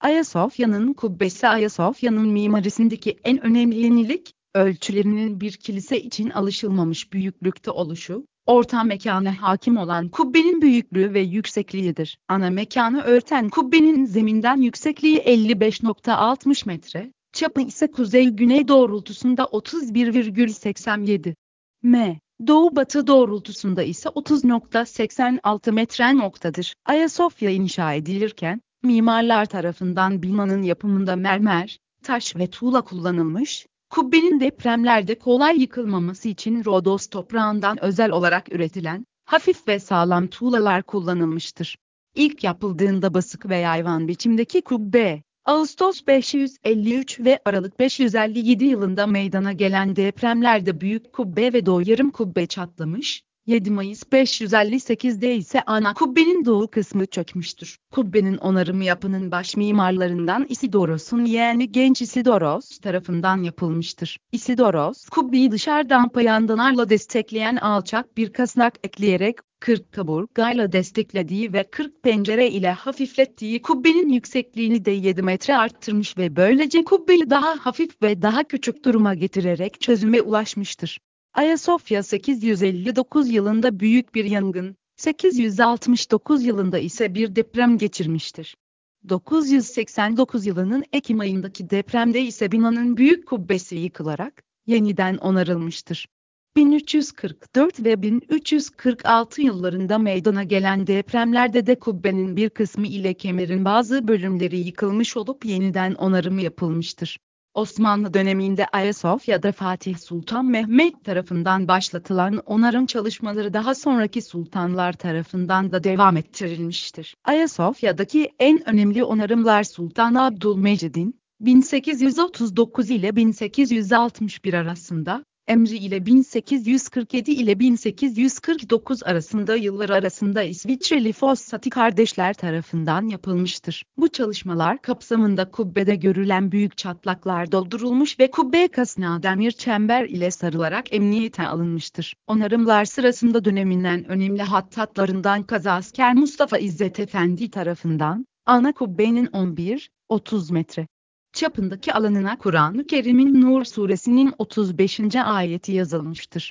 Ayasofya'nın kubbesi Ayasofya'nın mimarisindeki en önemli yenilik, ölçülerinin bir kilise için alışılmamış büyüklükte oluşu, orta mekana hakim olan kubbenin büyüklüğü ve yüksekliğidir. Ana mekanı örten kubbenin zeminden yüksekliği 55.60 metre, çapı ise kuzey-güney doğrultusunda 31,87 m. Doğu-batı doğrultusunda ise 30.86 metre noktadır. Ayasofya inşa edilirken, mimarlar tarafından binanın yapımında mermer, taş ve tuğla kullanılmış, kubbenin depremlerde kolay yıkılmaması için Rodos toprağından özel olarak üretilen, hafif ve sağlam tuğlalar kullanılmıştır. İlk yapıldığında basık ve yayvan biçimdeki kubbe, Ağustos 553 ve Aralık 557 yılında meydana gelen depremlerde Büyük Kubbe ve Doğu Yarım Kubbe çatlamış, 7 Mayıs 558'de ise ana kubbenin doğu kısmı çökmüştür. Kubbenin onarımı yapının baş mimarlarından Isidoros'un yeğeni genç Isidoros tarafından yapılmıştır. Isidoros, kubbeyi dışarıdan payandanarla destekleyen alçak bir kasnak ekleyerek 40 kaburgayla desteklediği ve 40 pencere ile hafiflettiği kubbenin yüksekliğini de 7 metre arttırmış ve böylece kubbeyi daha hafif ve daha küçük duruma getirerek çözüme ulaşmıştır. Ayasofya 859 yılında büyük bir yangın, 869 yılında ise bir deprem geçirmiştir. 989 yılının Ekim ayındaki depremde ise binanın büyük kubbesi yıkılarak yeniden onarılmıştır. 1344 ve 1346 yıllarında meydana gelen depremlerde de kubbenin bir kısmı ile kemerin bazı bölümleri yıkılmış olup yeniden onarımı yapılmıştır. Osmanlı döneminde Ayasofya'da Fatih Sultan Mehmet tarafından başlatılan onarım çalışmaları daha sonraki sultanlar tarafından da devam ettirilmiştir. Ayasofya'daki en önemli onarımlar Sultan Abdülmecid'in 1839 ile 1861 arasında emri ile 1847 ile 1849 arasında yıllar arasında İsviçreli Fossati kardeşler tarafından yapılmıştır. Bu çalışmalar kapsamında kubbede görülen büyük çatlaklar doldurulmuş ve kubbe kasna demir çember ile sarılarak emniyete alınmıştır. Onarımlar sırasında döneminden önemli hattatlarından Kazasker Mustafa İzzet Efendi tarafından ana kubbenin 11-30 metre çapındaki alanına Kur'an-ı Kerim'in Nur suresinin 35. ayeti yazılmıştır.